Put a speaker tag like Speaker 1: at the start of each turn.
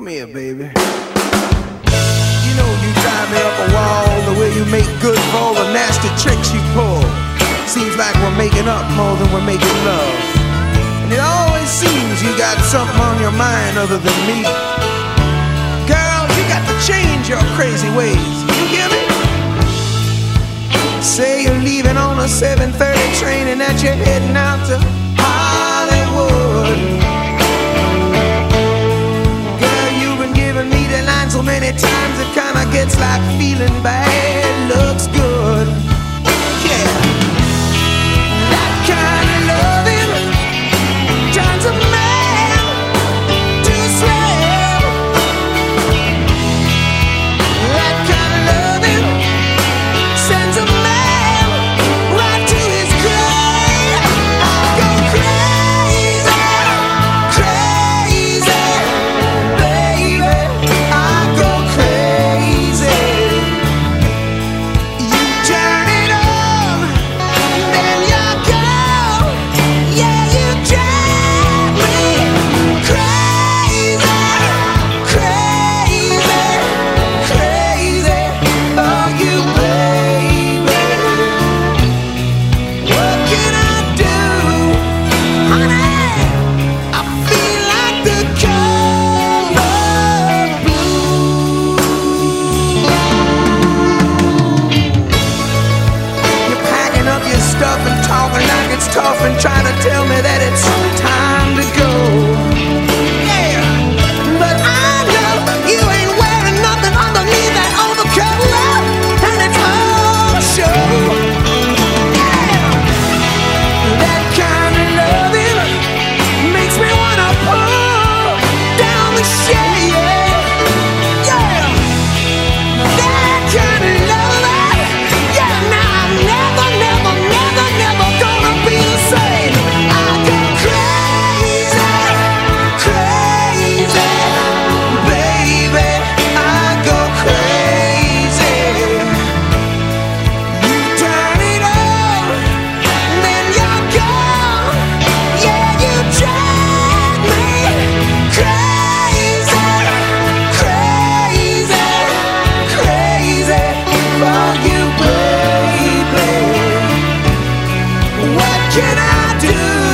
Speaker 1: Come here, baby. You know you drive me up a wall the way you make good for all the nasty tricks you pull. Seems like we're making up more than we're making love. And it always seems you got something on your mind other than me. Girl, you got to change your crazy ways. You hear me? Say you're leaving on a 7:30 train and that you're heading out to Hollywood. So many times it kinda gets like feeling bad looks good. can I do?